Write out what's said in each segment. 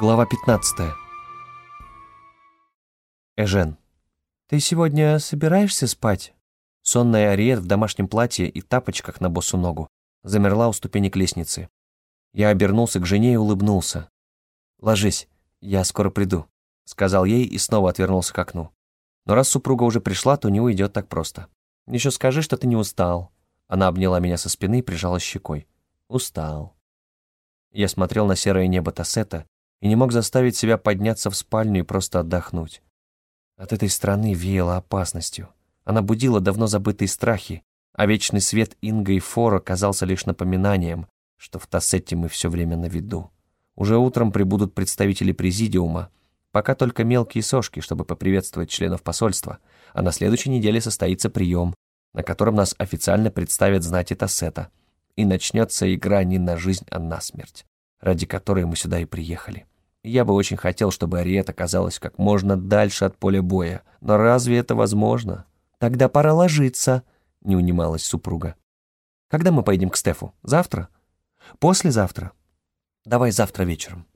Глава 15. Эжен. «Ты сегодня собираешься спать?» Сонная Ариет в домашнем платье и тапочках на босу ногу замерла у ступенек лестницы. Я обернулся к жене и улыбнулся. «Ложись, я скоро приду», — сказал ей и снова отвернулся к окну. Но раз супруга уже пришла, то не уйдет так просто. Еще скажи, что ты не устал. Она обняла меня со спины и прижала щекой. Устал. Я смотрел на серое небо Тассета и не мог заставить себя подняться в спальню и просто отдохнуть. От этой страны веяло опасностью. Она будила давно забытые страхи, а вечный свет Инга и Фора казался лишь напоминанием, что в Тассете мы все время на виду. Уже утром прибудут представители президиума, пока только мелкие сошки, чтобы поприветствовать членов посольства, а на следующей неделе состоится прием, на котором нас официально представят знати Тассета, и начнется игра не на жизнь, а на смерть, ради которой мы сюда и приехали. Я бы очень хотел, чтобы Ариет оказалась как можно дальше от поля боя, но разве это возможно? Тогда пора ложиться, не унималась супруга. Когда мы поедем к Стефу? Завтра? Послезавтра? Давай завтра вечером.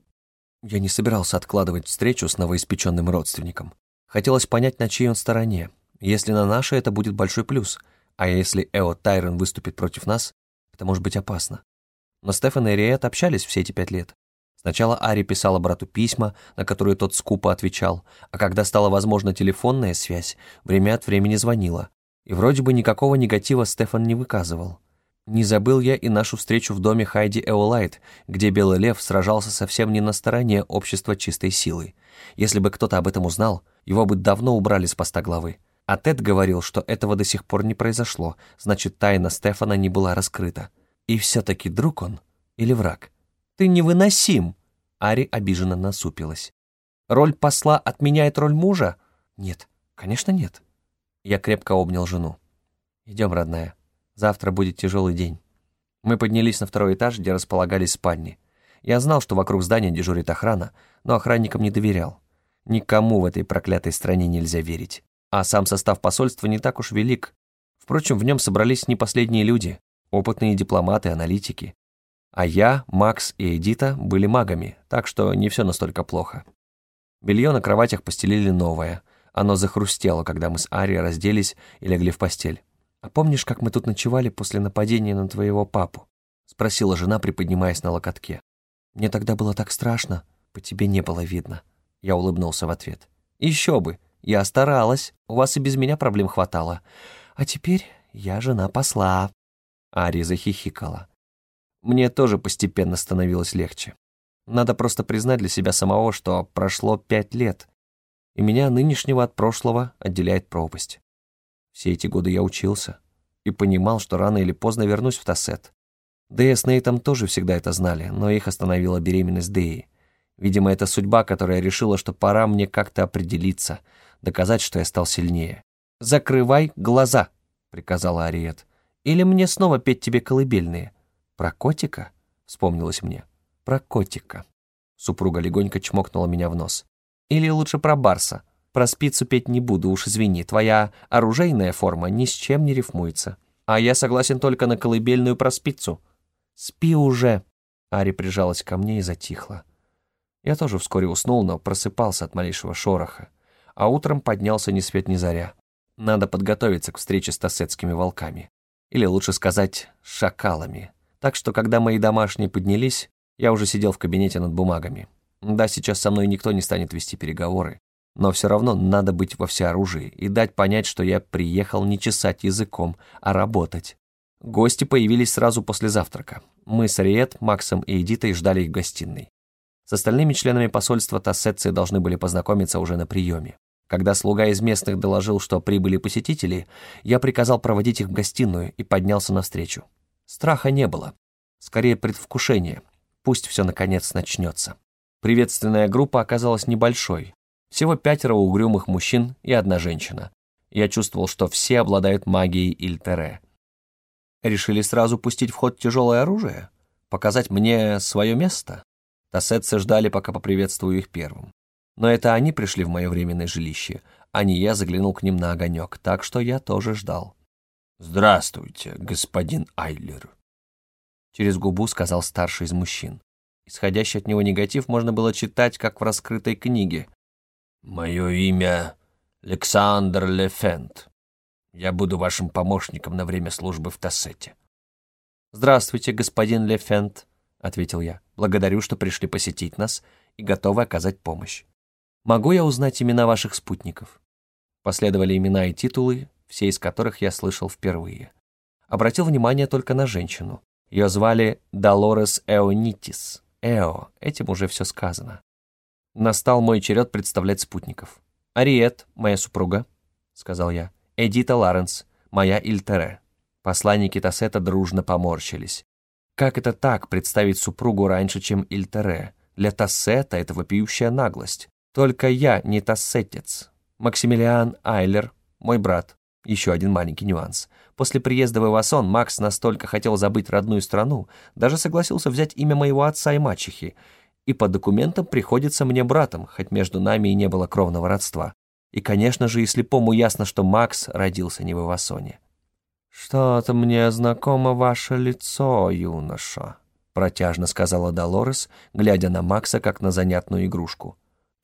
Я не собирался откладывать встречу с новоиспеченным родственником. Хотелось понять, на чьей он стороне. Если на нашей, это будет большой плюс. А если Эо Тайрон выступит против нас, это может быть опасно. Но Стефан и Риет общались все эти пять лет. Сначала Ари писала брату письма, на которые тот скупо отвечал, а когда стала возможна телефонная связь, время от времени звонила. И вроде бы никакого негатива Стефан не выказывал. Не забыл я и нашу встречу в доме Хайди Эолайт, где Белый Лев сражался совсем не на стороне общества чистой силы. Если бы кто-то об этом узнал, его бы давно убрали с поста главы. А Тед говорил, что этого до сих пор не произошло, значит, тайна Стефана не была раскрыта. И все-таки друг он или враг? Ты невыносим! Ари обиженно насупилась. Роль посла отменяет роль мужа? Нет, конечно нет. Я крепко обнял жену. Идем, родная. Завтра будет тяжелый день. Мы поднялись на второй этаж, где располагались спальни. Я знал, что вокруг здания дежурит охрана, но охранникам не доверял. Никому в этой проклятой стране нельзя верить. А сам состав посольства не так уж велик. Впрочем, в нем собрались не последние люди, опытные дипломаты, аналитики. А я, Макс и Эдита были магами, так что не все настолько плохо. Белье на кроватях постелили новое. Оно захрустело, когда мы с Арией разделись и легли в постель. «А помнишь, как мы тут ночевали после нападения на твоего папу?» — спросила жена, приподнимаясь на локотке. «Мне тогда было так страшно, по тебе не было видно». Я улыбнулся в ответ. «Еще бы! Я старалась, у вас и без меня проблем хватало. А теперь я жена посла». Ари захихикала. Мне тоже постепенно становилось легче. Надо просто признать для себя самого, что прошло пять лет, и меня нынешнего от прошлого отделяет пропасть. Все эти годы я учился и понимал, что рано или поздно вернусь в Тассет. Дэя с Нейтом тоже всегда это знали, но их остановила беременность Дэи. Видимо, это судьба, которая решила, что пора мне как-то определиться, доказать, что я стал сильнее. «Закрывай глаза», — приказала Ариет. «Или мне снова петь тебе колыбельные?» «Про котика?» — вспомнилось мне. «Про котика». Супруга легонько чмокнула меня в нос. «Или лучше про Барса. Про спицу петь не буду, уж извини, твоя оружейная форма ни с чем не рифмуется. А я согласен только на колыбельную про спицу. Спи уже. Ари прижалась ко мне и затихла. Я тоже вскоре уснул, но просыпался от малейшего шороха. А утром поднялся ни свет ни заря. Надо подготовиться к встрече с тассетскими волками. Или лучше сказать, шакалами. Так что, когда мои домашние поднялись, я уже сидел в кабинете над бумагами. Да, сейчас со мной никто не станет вести переговоры, но все равно надо быть во всеоружии и дать понять, что я приехал не чесать языком, а работать. Гости появились сразу после завтрака. Мы с Ариет, Максом и Эдитой ждали их в гостиной. С остальными членами посольства Тассетции должны были познакомиться уже на приеме. Когда слуга из местных доложил, что прибыли посетители, я приказал проводить их в гостиную и поднялся навстречу. Страха не было. Скорее, предвкушение. Пусть все наконец начнется. Приветственная группа оказалась небольшой, всего пятеро угрюмых мужчин и одна женщина. Я чувствовал, что все обладают магией Ильтере. Решили сразу пустить в ход тяжелое оружие? Показать мне свое место? Тассетцы ждали, пока поприветствую их первым. Но это они пришли в мое временное жилище, а не я заглянул к ним на огонек, так что я тоже ждал. «Здравствуйте, господин Айлер», — через губу сказал старший из мужчин. Исходящий от него негатив можно было читать, как в раскрытой книге. «Мое имя Александр Лефент. Я буду вашим помощником на время службы в Тассете». «Здравствуйте, господин Лефент», — ответил я. «Благодарю, что пришли посетить нас и готовы оказать помощь. Могу я узнать имена ваших спутников?» Последовали имена и титулы, все из которых я слышал впервые. Обратил внимание только на женщину. Ее звали Долорес Эонитис. Эо, этим уже все сказано. Настал мой черед представлять спутников. «Ариет, моя супруга», — сказал я. «Эдита Ларенс, моя Ильтере». Посланники Тассета дружно поморщились. Как это так представить супругу раньше, чем Ильтере? Для Тассета это вопиющая наглость. Только я не тассетец. Максимилиан Айлер, мой брат. Еще один маленький нюанс. После приезда в Ивасон Макс настолько хотел забыть родную страну, даже согласился взять имя моего отца и мачехи. И по документам приходится мне братом, хоть между нами и не было кровного родства. И, конечно же, и слепому ясно, что Макс родился не в Ивасоне. «Что-то мне знакомо ваше лицо, юноша», — протяжно сказала Долорес, глядя на Макса как на занятную игрушку.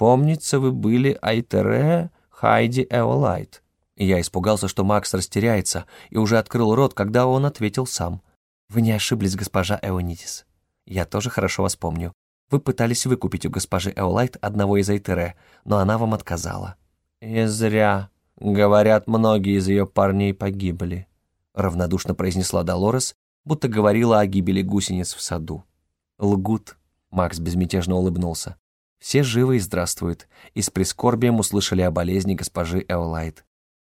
Помнится, вы были Айтере Хайди Эолайт. Я испугался, что Макс растеряется, и уже открыл рот, когда он ответил сам. Вы не ошиблись, госпожа Эонитис. Я тоже хорошо вас помню. Вы пытались выкупить у госпожи Эолайт одного из Айтере, но она вам отказала. И зря. Говорят, многие из ее парней погибли. Равнодушно произнесла Долорес, будто говорила о гибели гусениц в саду. Лгут. Макс безмятежно улыбнулся. Все живы и здравствуют, и с прискорбием услышали о болезни госпожи Эолайт.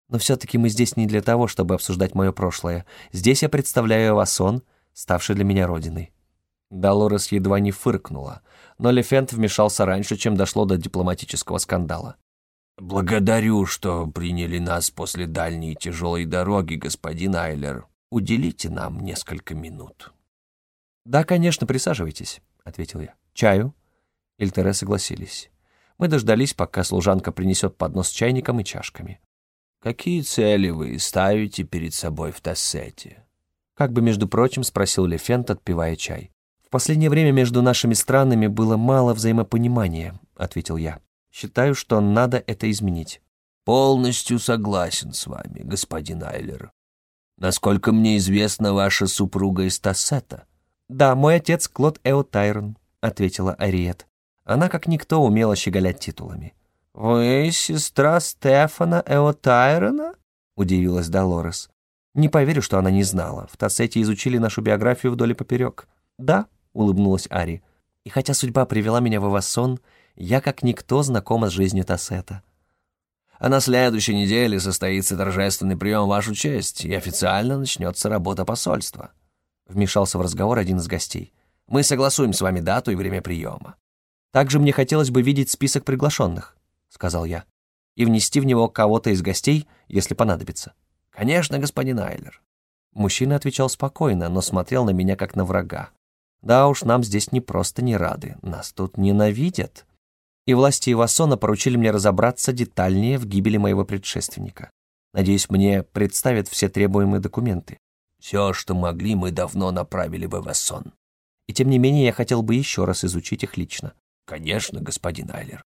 Но все-таки мы здесь не для того, чтобы обсуждать мое прошлое. Здесь я представляю Эвасон, ставший для меня родиной». Долорес едва не фыркнула, но Лефент вмешался раньше, чем дошло до дипломатического скандала. «Благодарю, что приняли нас после дальней и тяжелой дороги, господин Айлер. Уделите нам несколько минут». «Да, конечно, присаживайтесь», — ответил я. «Чаю?» Ильтере согласились. Мы дождались, пока служанка принесет поднос с чайником и чашками. «Какие цели вы ставите перед собой в Тассете?» Как бы, между прочим, спросил Лефент, отпивая чай. «В последнее время между нашими странами было мало взаимопонимания», — ответил я. «Считаю, что надо это изменить». «Полностью согласен с вами, господин Айлер. Насколько мне известно, ваша супруга из Тассета». «Да, мой отец Клод Эо Тайрон», — ответила Ариет. Она, как никто, умела щеголять титулами. «Вы сестра Стефана Эотайрона?» — удивилась Долорес. Не поверю, что она не знала. В Тассете изучили нашу биографию вдоль и поперек. «Да», — улыбнулась Ари. «И хотя судьба привела меня в Авассон, я, как никто, знакома с жизнью Тассета». «А на следующей неделе состоится торжественный прием в вашу честь, и официально начнется работа посольства», — вмешался в разговор один из гостей. «Мы согласуем с вами дату и время приема». Также мне хотелось бы видеть список приглашенных», — сказал я, «и внести в него кого-то из гостей, если понадобится». «Конечно, господин Айлер». Мужчина отвечал спокойно, но смотрел на меня как на врага. «Да уж, нам здесь не просто не рады, нас тут ненавидят». И власти Ивасона поручили мне разобраться детальнее в гибели моего предшественника. Надеюсь, мне представят все требуемые документы. Все, что могли, мы давно направили в Ивасон. И тем не менее я хотел бы еще раз изучить их лично. Конечно, господин Айлер.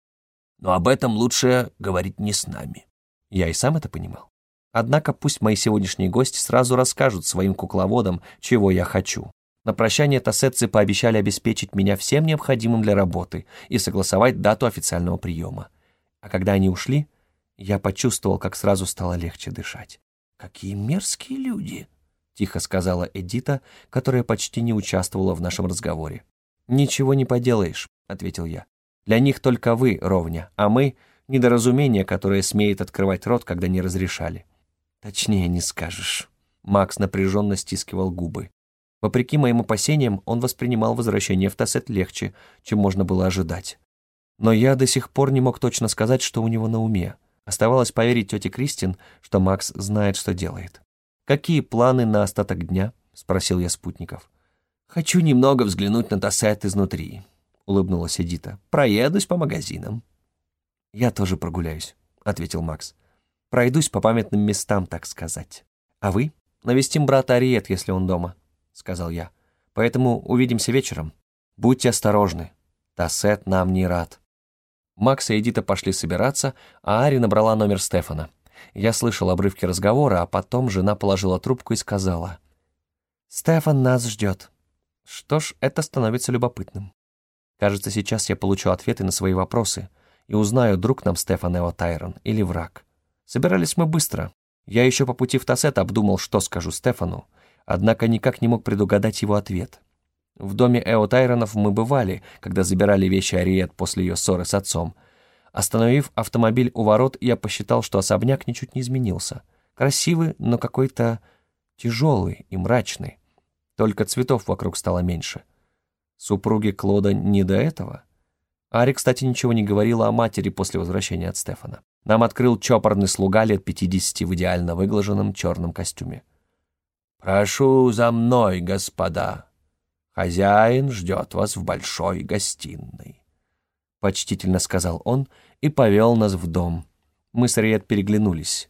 Но об этом лучше говорить не с нами. Я и сам это понимал. Однако пусть мои сегодняшние гости сразу расскажут своим кукловодам, чего я хочу. На прощание тассетцы пообещали обеспечить меня всем необходимым для работы и согласовать дату официального приема. А когда они ушли, я почувствовал, как сразу стало легче дышать. «Какие мерзкие люди!» — тихо сказала Эдита, которая почти не участвовала в нашем разговоре. «Ничего не поделаешь», — ответил я. «Для них только вы, ровня, а мы — недоразумение, которое смеет открывать рот, когда не разрешали». «Точнее не скажешь». Макс напряженно стискивал губы. Вопреки моим опасениям, он воспринимал возвращение в Тассет легче, чем можно было ожидать. Но я до сих пор не мог точно сказать, что у него на уме. Оставалось поверить тете Кристин, что Макс знает, что делает. «Какие планы на остаток дня?» — спросил я спутников. «Хочу немного взглянуть на Тассет изнутри», — улыбнулась Эдита. «Проедусь по магазинам». «Я тоже прогуляюсь», — ответил Макс. «Пройдусь по памятным местам, так сказать. А вы? Навестим брата Ариет, если он дома», — сказал я. «Поэтому увидимся вечером». Будьте осторожны. Тассет нам не рад. Макс и Эдита пошли собираться, а Ари набрала номер Стефана. Я слышал обрывки разговора, а потом жена положила трубку и сказала. «Стефан нас ждет». Что ж, это становится любопытным. Кажется, сейчас я получу ответы на свои вопросы и узнаю, друг нам Стефан Эо Тайрон или враг. Собирались мы быстро. Я еще по пути в Тассет обдумал, что скажу Стефану, однако никак не мог предугадать его ответ. В доме Эо Тайронов мы бывали, когда забирали вещи Ариет после ее ссоры с отцом. Остановив автомобиль у ворот, я посчитал, что особняк ничуть не изменился. Красивый, но какой-то тяжелый и мрачный. Только цветов вокруг стало меньше. Супруги Клода не до этого. Ари, кстати, ничего не говорила о матери после возвращения от Стефана. Нам открыл чопорный слуга лет 50 в идеально выглаженном черном костюме. «Прошу за мной, господа», Хозяин ждет вас в большой гостиной», — почтительно сказал он и повел нас в дом. Мы с Риет переглянулись.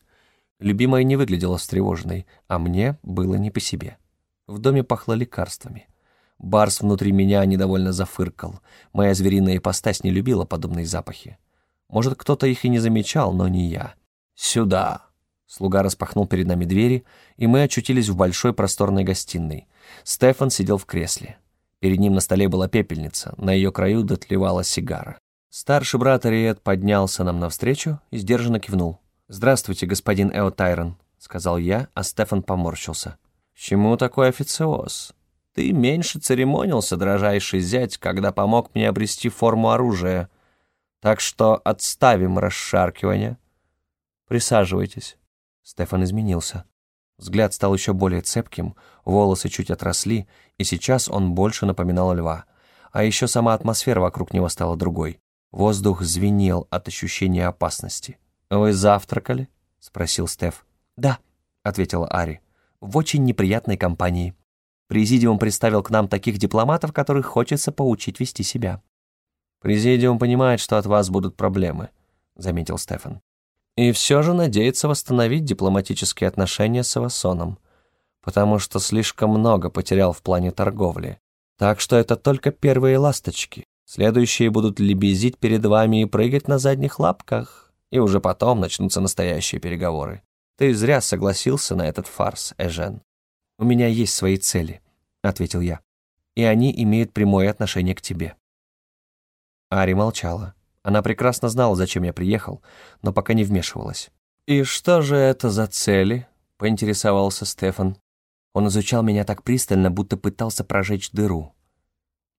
Любимая не выглядела встревоженной, а мне было не по себе. В доме пахло лекарствами. Барс внутри меня недовольно зафыркал. Моя звериная ипостась не любила подобные запахи. Может, кто-то их и не замечал, но не я. «Сюда!» Слуга распахнул перед нами двери, и мы очутились в большой просторной гостиной. Стефан сидел в кресле. Перед ним на столе была пепельница, на ее краю дотлевала сигара. Старший брат Ариет поднялся нам навстречу и сдержанно кивнул. «Здравствуйте, господин Эо Тайрон», — сказал я, а Стефан поморщился. «Чему такой официоз? Ты меньше церемонился, дрожайший зять, когда помог мне обрести форму оружия. Так что отставим расшаркивание. Присаживайтесь». Стефан изменился. Взгляд стал еще более цепким, волосы чуть отросли, и сейчас он больше напоминал льва. А еще сама атмосфера вокруг него стала другой. Воздух звенел от ощущения опасности. «Вы завтракали?» — спросил Стеф. «Да», — ответила Ари. «В очень неприятной компании. Президиум представил к нам таких дипломатов, которых хочется поучить вести себя». «Президиум понимает, что от вас будут проблемы», — заметил Стефан и все же надеется восстановить дипломатические отношения с Авасоном, потому что слишком много потерял в плане торговли. Так что это только первые ласточки. Следующие будут лебезить перед вами и прыгать на задних лапках, и уже потом начнутся настоящие переговоры. Ты зря согласился на этот фарс, Эжен. «У меня есть свои цели», — ответил я, «и они имеют прямое отношение к тебе». Ари молчала. Она прекрасно знала, зачем я приехал, но пока не вмешивалась. «И что же это за цели?» — поинтересовался Стефан. Он изучал меня так пристально, будто пытался прожечь дыру.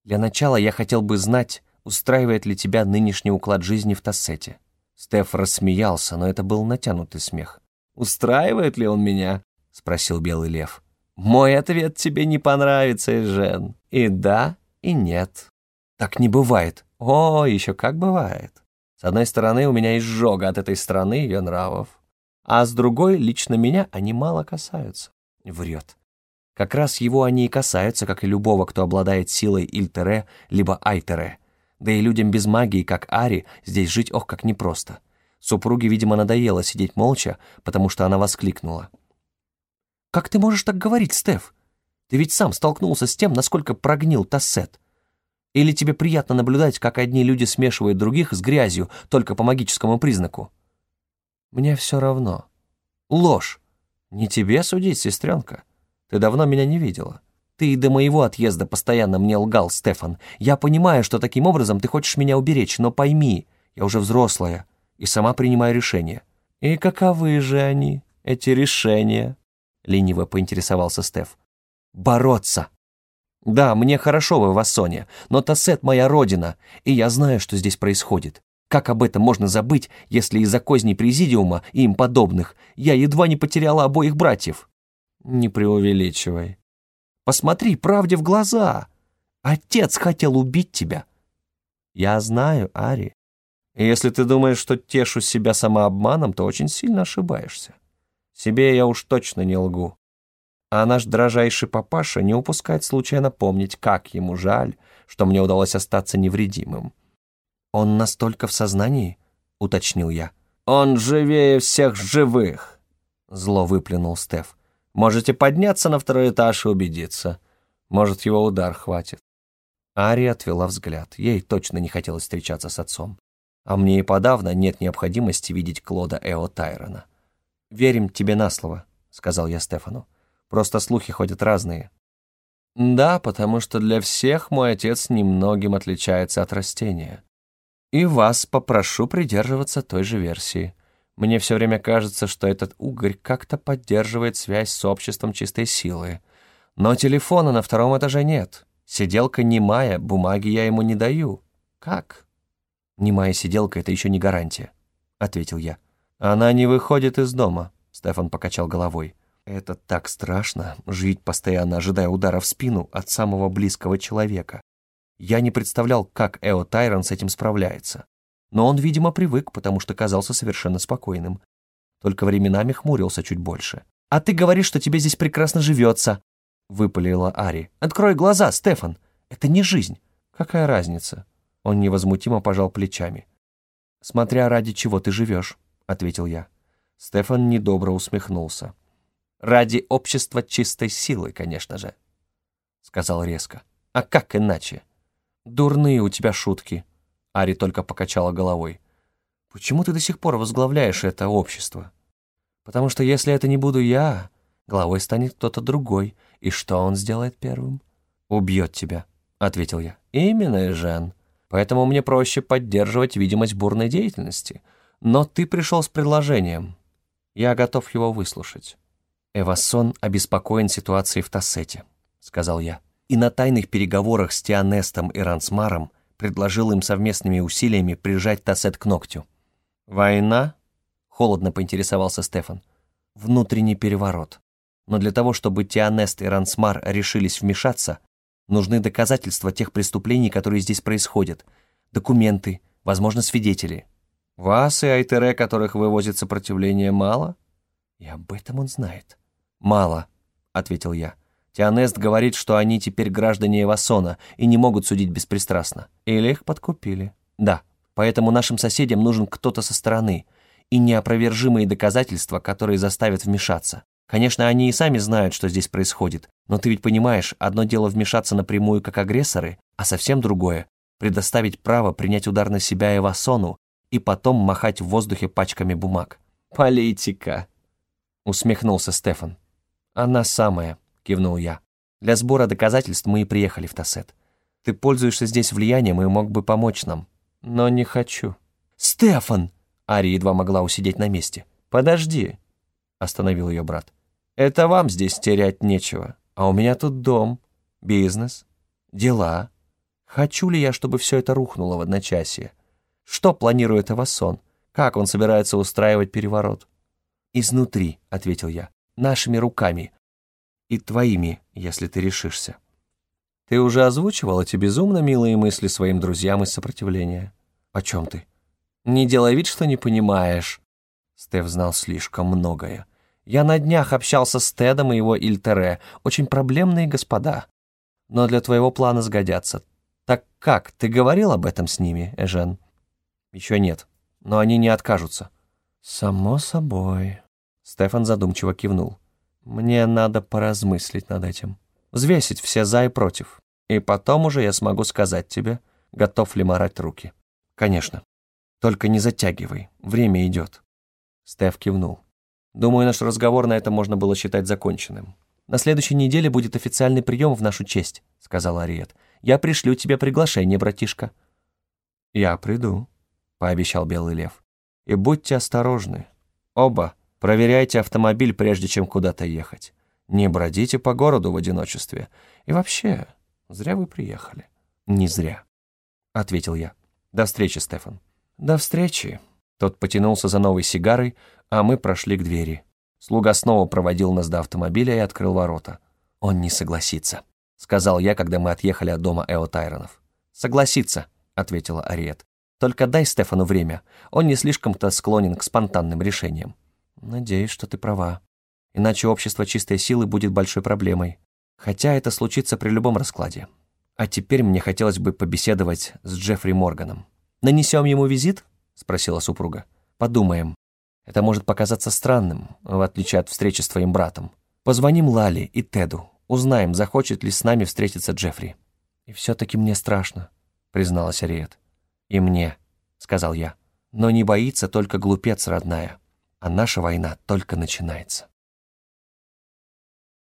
«Для начала я хотел бы знать, устраивает ли тебя нынешний уклад жизни в Тассете». Стеф рассмеялся, но это был натянутый смех. «Устраивает ли он меня?» — спросил Белый Лев. «Мой ответ тебе не понравится, Эжен. И да, и нет». «Так не бывает», о, еще как бывает. С одной стороны, у меня изжога от этой страны ее нравов, а с другой, лично меня они мало касаются. Врет. Как раз его они и касаются, как и любого, кто обладает силой Ильтере либо Айтере. Да и людям без магии, как Ари, здесь жить ох как непросто. Супруге, видимо, надоело сидеть молча, потому что она воскликнула. «Как ты можешь так говорить, Стеф? Ты ведь сам столкнулся с тем, насколько прогнил Тассет. Или тебе приятно наблюдать, как одни люди смешивают других с грязью только по магическому признаку? Мне все равно. Ложь. Не тебе судить, сестренка. Ты давно меня не видела. Ты и до моего отъезда постоянно мне лгал, Стефан. Я понимаю, что таким образом ты хочешь меня уберечь, но пойми, я уже взрослая и сама принимаю решения. И каковы же они, эти решения? Лениво поинтересовался Стеф. Бороться. Да, мне хорошо в Эвасоне, но Тассет моя родина, и я знаю, что здесь происходит. Как об этом можно забыть, если из-за козней Президиума и им подобных я едва не потеряла обоих братьев? Не преувеличивай. Посмотри правде в глаза. Отец хотел убить тебя. Я знаю, Ари. Если ты думаешь, что тешу себя самообманом, то очень сильно ошибаешься. Себе я уж точно не лгу. А наш дрожайший папаша не упускает случая напомнить, как ему жаль, что мне удалось остаться невредимым. «Он настолько в сознании?» — уточнил я. «Он живее всех живых!» — зло выплюнул Стеф. «Можете подняться на второй этаж и убедиться. Может, его удар хватит». Ари отвела взгляд. Ей точно не хотелось встречаться с отцом. А мне и подавно нет необходимости видеть Клода Эо Тайрона. «Верим тебе на слово», — сказал я Стефану. «Просто слухи ходят разные». «Да, потому что для всех мой отец немногим отличается от растения. И вас попрошу придерживаться той же версии. Мне все время кажется, что этот угорь как-то поддерживает связь с обществом чистой силы. Но телефона на втором этаже нет. Сиделка немая, бумаги я ему не даю. Как? Немая сиделка — это еще не гарантия, — ответил я. Она не выходит из дома, — Стефан покачал головой. Это так страшно, жить постоянно, ожидая удара в спину от самого близкого человека. Я не представлял, как Эо Тайрон с этим справляется. Но он, видимо, привык, потому что казался совершенно спокойным. Только временами хмурился чуть больше. «А ты говоришь, что тебе здесь прекрасно живется!» — выпалила Ари. «Открой глаза, Стефан! Это не жизнь! Какая разница?» Он невозмутимо пожал плечами. «Смотря ради чего ты живешь», — ответил я. Стефан недобро усмехнулся. «Ради общества чистой силы, конечно же», — сказал резко. «А как иначе?» «Дурные у тебя шутки», — Ари только покачала головой. «Почему ты до сих пор возглавляешь это общество?» «Потому что если это не буду я, главой станет кто-то другой, и что он сделает первым? «Убьет тебя», — ответил я. «Именно, Жан. Поэтому мне проще поддерживать видимость бурной деятельности. Но ты пришел с предложением. Я готов его выслушать». «Эвасон обеспокоен ситуацией в Тассете», — сказал я. «И на тайных переговорах с Тианестом и Рансмаром предложил им совместными усилиями прижать Тассет к ногтю». «Война?» — холодно поинтересовался Стефан. «Внутренний переворот. Но для того, чтобы Тианест и Рансмар решились вмешаться, нужны доказательства тех преступлений, которые здесь происходят, документы, возможно, свидетели. Вас и Айтере, которых вывозит сопротивление, мало? И об этом он знает. Мало, ответил я. Тианест говорит, что они теперь граждане Эвасона и не могут судить беспристрастно. Или их подкупили. Да, поэтому нашим соседям нужен кто-то со стороны и неопровержимые доказательства, которые заставят вмешаться. Конечно, они и сами знают, что здесь происходит, но ты ведь понимаешь, одно дело вмешаться напрямую как агрессоры, а совсем другое — предоставить право принять удар на себя Эвасону и потом махать в воздухе пачками бумаг. «Политика!» — усмехнулся Стефан. «Она самая», — кивнул я. «Для сбора доказательств мы и приехали в Тассет. Ты пользуешься здесь влиянием и мог бы помочь нам. Но не хочу». «Стефан!» — Ари едва могла усидеть на месте. «Подожди», — остановил ее брат. Это вам здесь терять нечего. А у меня тут дом, бизнес, дела. Хочу ли я, чтобы все это рухнуло в одночасье? Что планирует Авасон? Как он собирается устраивать переворот? «Изнутри», — ответил я, — «нашими руками. И твоими, если ты решишься». «Ты уже озвучивал эти безумно милые мысли своим друзьям из сопротивления?» «О чем ты?» «Не делай вид, что не понимаешь». Стеф знал слишком многое. Я на днях общался с Тедом и его Ильтере, очень проблемные господа. Но для твоего плана сгодятся. Так как, ты говорил об этом с ними, Эжен? Еще нет, но они не откажутся. Само собой. Стефан задумчиво кивнул. Мне надо поразмыслить над этим. Взвесить все за и против. И потом уже я смогу сказать тебе, готов ли морать руки. Конечно. Только не затягивай, время идет. Стеф кивнул. Думаю, наш разговор на этом можно было считать законченным. «На следующей неделе будет официальный прием в нашу честь», — сказала Ариет. «Я пришлю тебе приглашение, братишка». «Я приду», — пообещал Белый Лев. «И будьте осторожны. Оба проверяйте автомобиль, прежде чем куда-то ехать. Не бродите по городу в одиночестве. И вообще, зря вы приехали». «Не зря», — ответил я. «До встречи, Стефан». «До встречи», тот потянулся за новой сигарой, а мы прошли к двери. Слуга снова проводил нас до автомобиля и открыл ворота. «Он не согласится», — сказал я, когда мы отъехали от дома Эо Тайронов. «Согласится», — ответила Ариет. «Только дай Стефану время. Он не слишком-то склонен к спонтанным решениям». «Надеюсь, что ты права. Иначе общество чистой силы будет большой проблемой. Хотя это случится при любом раскладе. А теперь мне хотелось бы побеседовать с Джеффри Морганом. Нанесем ему визит?» спросила супруга. «Подумаем. Это может показаться странным, в отличие от встречи с твоим братом. Позвоним Лали и Теду, узнаем, захочет ли с нами встретиться Джеффри». «И все-таки мне страшно», — призналась Ариет. «И мне», — сказал я. «Но не боится только глупец, родная, а наша война только начинается».